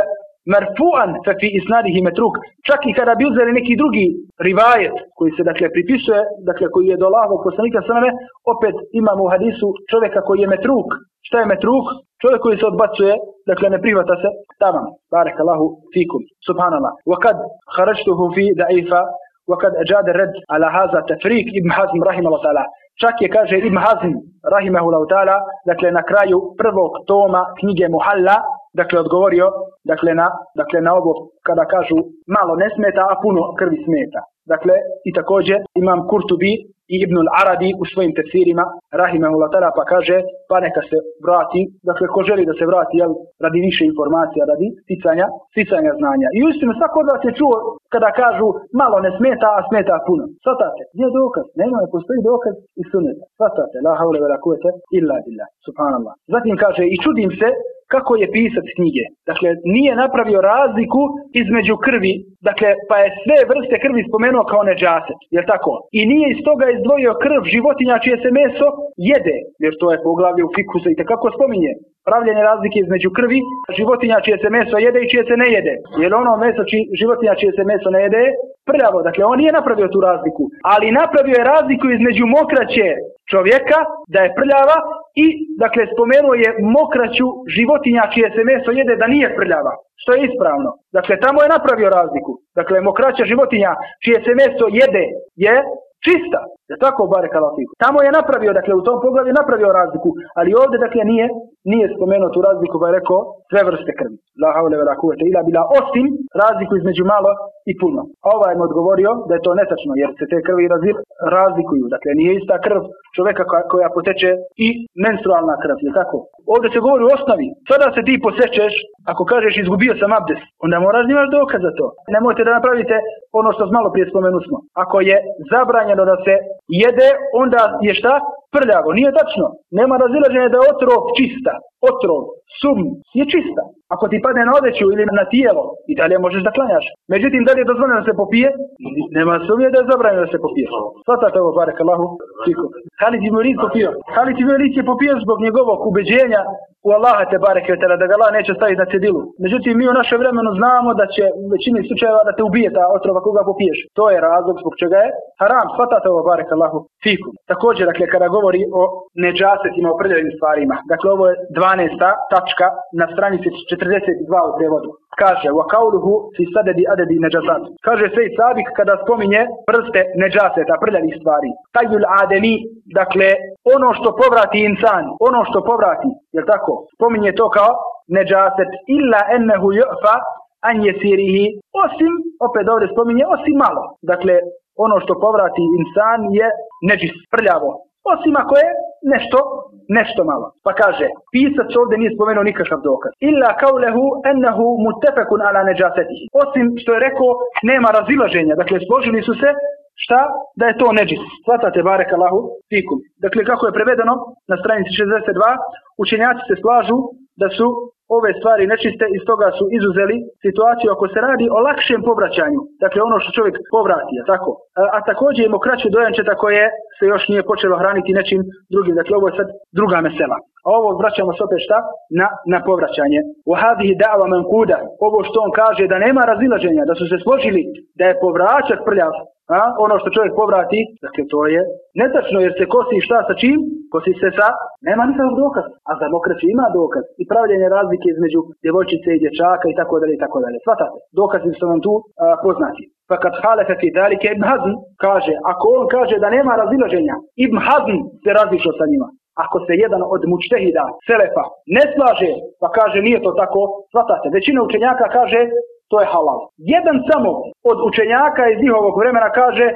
marfu'an fa fi isnadihi matruk čak i kada bi uzeli neki drugi rivajet koji se dakle pripisuje dakle koji je dolazio od poslanika sallallahu opet imamo u hadisu čovjeka koji je metruk. Šta je metruk? Čovjek koji se odbacuje dakle ne prihvata se. Tamam barakallahu fikum subhanallah. Wa kad kharajtuhu fi da'ifa wa kad ajada red ala hadha tafrik ibn hazm rahimahullah ta'ala. Čak je, kaže Ibn Hazm, rahimahullahu ta'ala, dakle na kraju prvog toma knjige Muhalla, dakle odgovorio dakle na, dakle na ovo kada kažu malo ne smeta, a puno krvi smeta. Dakle, i također imam Kurtubi i Ibn al-Arabi u svojim tefsirima, rahimahullah ta'ala, pa kaže, pa neka se vrati, dakle, ko želi da se vrati, jel, radi više informacija, radi sticanja, sticanja znanja. I uistinu, svako od je čuo kada kažu, malo ne smeta, a smeta puno. Svatate, gdje je dokaz? Nema, ne postoji dokaz i suneta. Svatate, la haule vela kuvete, illa billah, subhanallah. Zatim kaže, i čudim se, kako je pisac knjige. Dakle, nije napravio razliku između krvi, dakle, pa je sve vrste krvi spomenuo kao neđaset, jel tako? I nije iz toga izdvojio krv životinja čije se meso jede, jer to je poglavlje u fikusa i kako spominje. Pravljenje razlike između krvi, životinja čije se meso jede i čije se ne jede. Jer ono meso či, životinja čije se meso ne jede, prljavo. Dakle, on nije napravio tu razliku, ali napravio je razliku između mokraće čovjeka, da je prljava, i, dakle, spomenuo je mokraću životinja čije se meso jede da nije prljava, što je ispravno. Dakle, tamo je napravio razliku. Dakle, mokraća životinja čije se meso jede je čista. Je tako bare kalafiku. Tamo je napravio, dakle u tom poglavlju napravio razliku, ali ovdje dakle nije nije spomenuo tu razliku pa je rekao sve vrste krvi. La haule vela kuvete ila bila osim razliku između malo i puno. A ovaj mu odgovorio da je to netačno jer se te krvi razil, razlikuju. Dakle nije ista krv čovjeka koja, koja poteče i menstrualna krv, je tako? Ovdje se govori u osnovi. Sada se ti posjećeš, ako kažeš izgubio sam abdes, onda moraš da imaš dokaz za to. Nemojte da napravite ono što malo prije spomenu smo. Ako je zabranjeno da se jede, onda je šta? Prljavo. Nije tačno. Nema razilaženja da je otrov čista. Otrov, sum, je čista. Ako ti padne na odeću ili na tijelo, i dalje možeš da klanjaš. Međutim, da li je dozvoljeno da se popije? Nema sumnje da je zabranjeno da se popije. Svatate ovo, barek Allahu. Halid ibn Walid popio. Halid ibn Walid je popio zbog njegovog ubeđenja u Allaha te bareke da ga Allah neće staviti na cedilu. Međutim mi u naše vremenu znamo da će u većini slučajeva da te ubije ta otrova koga popiješ. To je razlog zbog čega je haram. Svatate ovo barek Allahu fikum. Također dakle kada govori o neđasetima o prljavim stvarima. Dakle ovo je 12. tačka na stranici 42 u prevodu. Kaže wa kauluhu fi sadadi adadi neđasat. Kaže Sejid Sabik kada spominje prste neđaseta prljavih stvari. Tajul ademi dakle ono što povrati insan, ono što povrati, je tako? Spominje to kao neđaset illa ennehu ju'fa an jesirihi, osim, opet ovdje spominje, osim malo. Dakle, ono što povrati insan je neđis, prljavo. Osim ako je nešto, nešto malo. Pa kaže, pisac ovdje nije spomenuo nikakav dokaz. Illa kaulehu ennehu mutefekun ala neđasetihi. Osim što je rekao, nema razilaženja. Dakle, složili su se šta? Da je to neđis. Svatate barek Allahu fikum. Dakle, kako je prevedeno na stranici 62, učenjaci se slažu da su ove stvari nečiste i toga su izuzeli situaciju ako se radi o lakšem povraćanju. Dakle, ono što čovjek povrati, je tako? A, a također je mokraću dojančeta koje se još nije počelo hraniti nečim drugim. Dakle, ovo je sad druga mesela. A ovo vraćamo se opet šta? Na, na povraćanje. U hadihi da'va kuda. Ovo što on kaže da nema razilaženja, da su se složili da je povraćak prljav, a, ono što čovjek povrati, dakle to je netačno jer se kosi šta sa čim? Kosi se sa, nema nikakav dokaz. A za mokraće ima dokaz i pravljenje razlike između djevojčice i dječaka i tako dalje i tako dalje. Svatate, dokazi su vam tu a, poznati. Pa kad halefe fi dalike Ibn Hazm kaže, ako on kaže da nema razilaženja, Ibn Hazm se razišao sa njima. Ako se jedan od mučtehida, selefa, ne slaže, pa kaže nije to tako, svatate. Većina učenjaka kaže to je halal. Jedan samo od učenjaka iz njihovog vremena kaže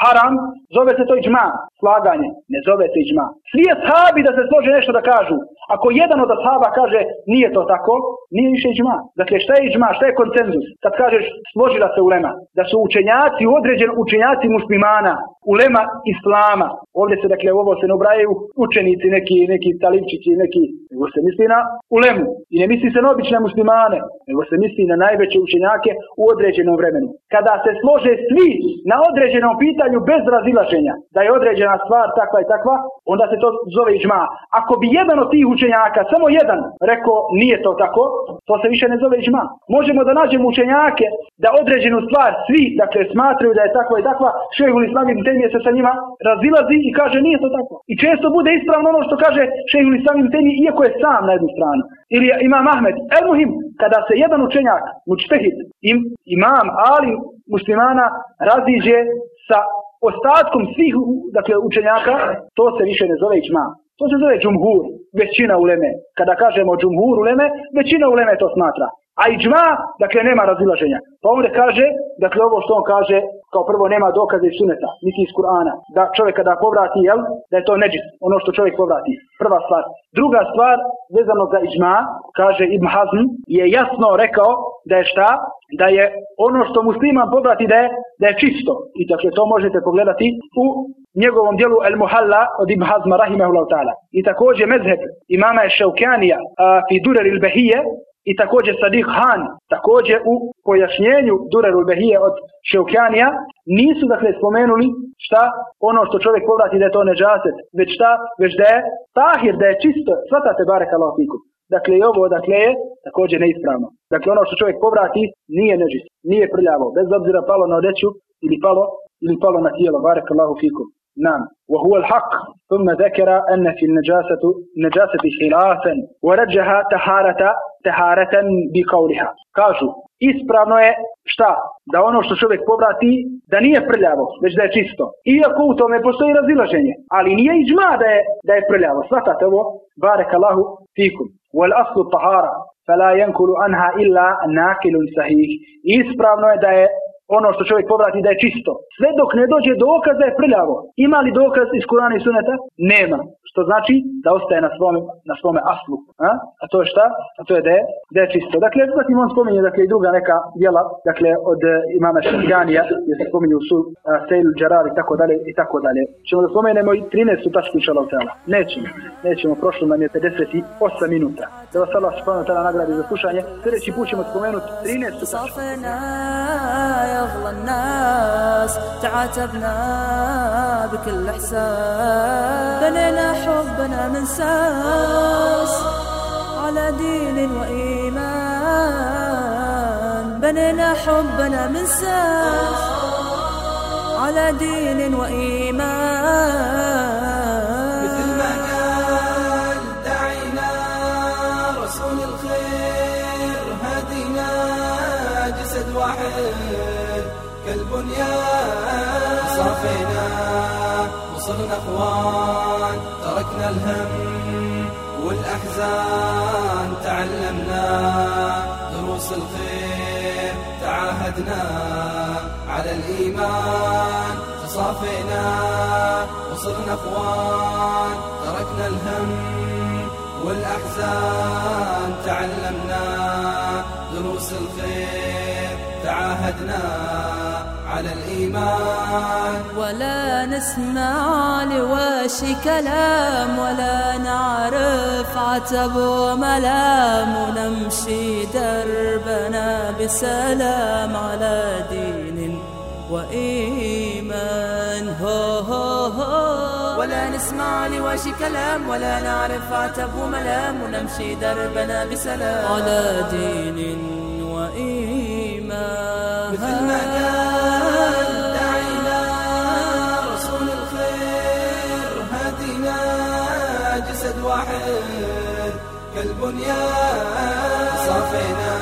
haram, zove se to iđma, slaganje, ne zove se iđma. Svi ashabi da se slože nešto da kažu. Ako jedan od ashaba kaže nije to tako, nije više iđma. Dakle, šta je iđma, šta je koncenzus? Kad kažeš složila se ulema, da su učenjaci, određen učenjaci muslimana, ulema islama. Ovdje se, dakle, ovo se ne obrajaju učenici, neki, neki talibčići, neki, nego se misli na ulemu. I ne misli se na obične muslimane, nego se misli na najveće učenjake u određenom vremenu. Kada se slože svi na određenom pitanju bez razilaženja, da je određena stvar takva i takva, onda se to zove iđma. Ako bi jedan od tih učenjaka, samo jedan, rekao nije to tako, to se više ne zove iđma. Možemo da nađemo učenjake da određenu stvar svi, dakle, smatraju da je takva i takva, šehul islamim temije se sa njima razilazi i kaže nije to tako. I često bude ispravno ono što kaže šehul islamim temije, iako je sam na jednu stranu. Ili imam Ahmed. El muhim, kada se jedan učenjak, mučtehid, im, imam, ali muslimana raziđe sa ostatkom svih dakle, učenjaka, to se više ne zove ičma. To se zove džumhur, većina uleme. Kada kažemo džumhur uleme, većina uleme to smatra. A iđma, dakle, nema razilaženja. Pa ovdje kaže, dakle, ovo što on kaže, kao prvo nema dokaze iz suneta, niti iz Kur'ana, da čovjek kada povrati, jel, da je to neđis, ono što čovjek povrati. Prva stvar. Druga stvar, vezano za iđma, kaže Ibn Hazm, je jasno rekao da je šta? Da je ono što musliman povrati da je, da je čisto. I dakle, to možete pogledati u njegovom dijelu El Muhalla od Ibn Hazma rahimahullahu ta'ala. I također mezheb imama je Šaukanija fi Durer il Behije, i također Sadiq Han, također u pojašnjenju Durerul Behije od Šeukjanija, nisu dakle spomenuli šta ono što čovjek povrati da je to neđaset, već šta, već da je tahir, da je čisto, svatate barek Allah Dakle i ovo dakle je također neispravno. Dakle ono što čovjek povrati nije neđis, nije prljavo, bez obzira palo na odeću ili palo, ili palo na tijelo, barek Allahu fikum. نعم وهو الحق ثم ذكر أن في النجاسة نجاسة خلافا ورجها تهارة تهارة بقولها kažu ispravno je šta? Da ono što čovjek povrati da nije prljavo, već da je čisto. Iako u tome postoji razilaženje, ali nije iđma da je, da je prljavo. Svatate ovo, barek Allahu fikum. Wal aslu tahara, fala yankulu anha illa nakilun sahih. Ispravno je da je ono što čovjek povrati da je čisto. Sve dok ne dođe dokaz da je prljavo. Ima li dokaz iz Kurana i Suneta? Nema. Što znači da ostaje na svome, na svome aslu. A? a to je šta? A to je da je, da je čisto. Dakle, zatim on spominje dakle, i druga neka djela, dakle, od uh, imama Šarganija, gdje se spominju su Sejl, Džarar i tako dalje i tako dalje. Čemo da spomenemo i 13. tačku inšalav tela. Nećemo. Nećemo, prošlo nam je 58 minuta. Da vas Allah subhanahu ta'ala nagradi za slušanje. Sljedeći put ćemo spomenuti 13. tačku. يغلى الناس تعاتبنا بكل إحساس. بنينا حبنا من ساس على دين وإيمان. بنينا حبنا من ساس على دين وإيمان. البنيان صافينا وصرنا أخوان تركنا الهم والأحزان تعلمنا دروس الخير تعاهدنا على الإيمان تصافينا وصرنا أخوان تركنا الهم والأحزان تعلمنا دروس الخير تعاهدنا على الإيمان. ولا نسمع لواشي كلام ولا نعرف عتب وملام. ونمشي دربنا بسلام على دين وإيمان. هو هو هو. ولا نسمع لواشي كلام ولا نعرف عتب وملام. ونمشي دربنا بسلام. على دين كالبنيان صافينا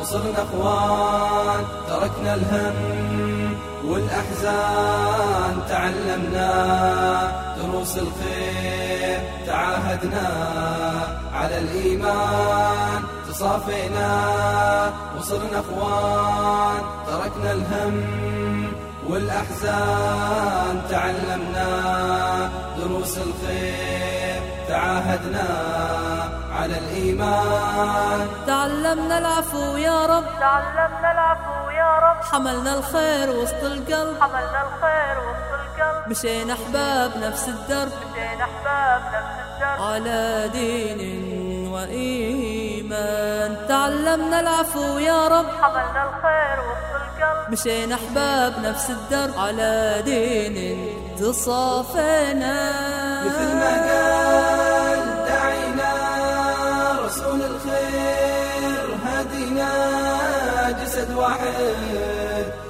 وصرنا اخوان تركنا الهم والأحزان تعلمنا دروس الخير تعاهدنا على الإيمان تصافينا وصرنا اخوان تركنا الهم والأحزان تعلمنا دروس الخير تعاهدنا على الإيمان. تعلمنا العفو يا رب. تعلمنا العفو يا رب. حملنا الخير وسط القلب. حملنا الخير وسط القلب. مشينا أحباب نفس الدرب. مشينا أحباب نفس الدرب. على دين وإيمان. تعلمنا العفو يا رب. حملنا الخير وسط القلب. مشينا أحباب نفس الدرب. على دين تصافينا مثل ما قال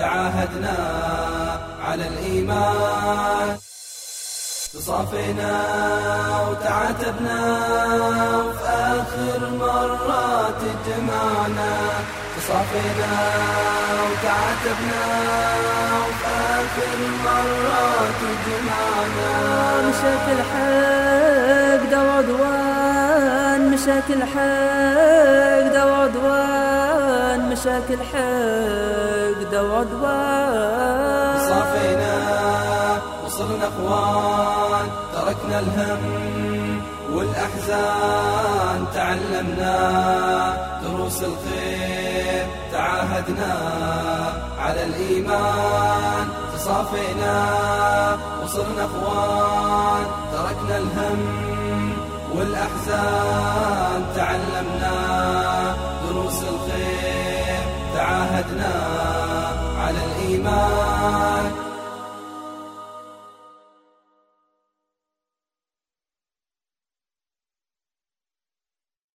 تعاهدنا على الإيمان. تصافينا وتعاتبنا وفي آخر مرة تجمعنا تصافينا وتعاتبنا وفي آخر مرة تجمعنا مشاك الحق ده عدوان. مشاك الحق ده عدوان. مشاكل حقد وعدوان صافينا وصرنا اخوان تركنا الهم والأحزان. تعلمنا دروس الخير تعاهدنا على الإيمان. تصافينا وصرنا اخوان تركنا الهم والأحزان. تعلمنا تعاهدنا على الإيمان.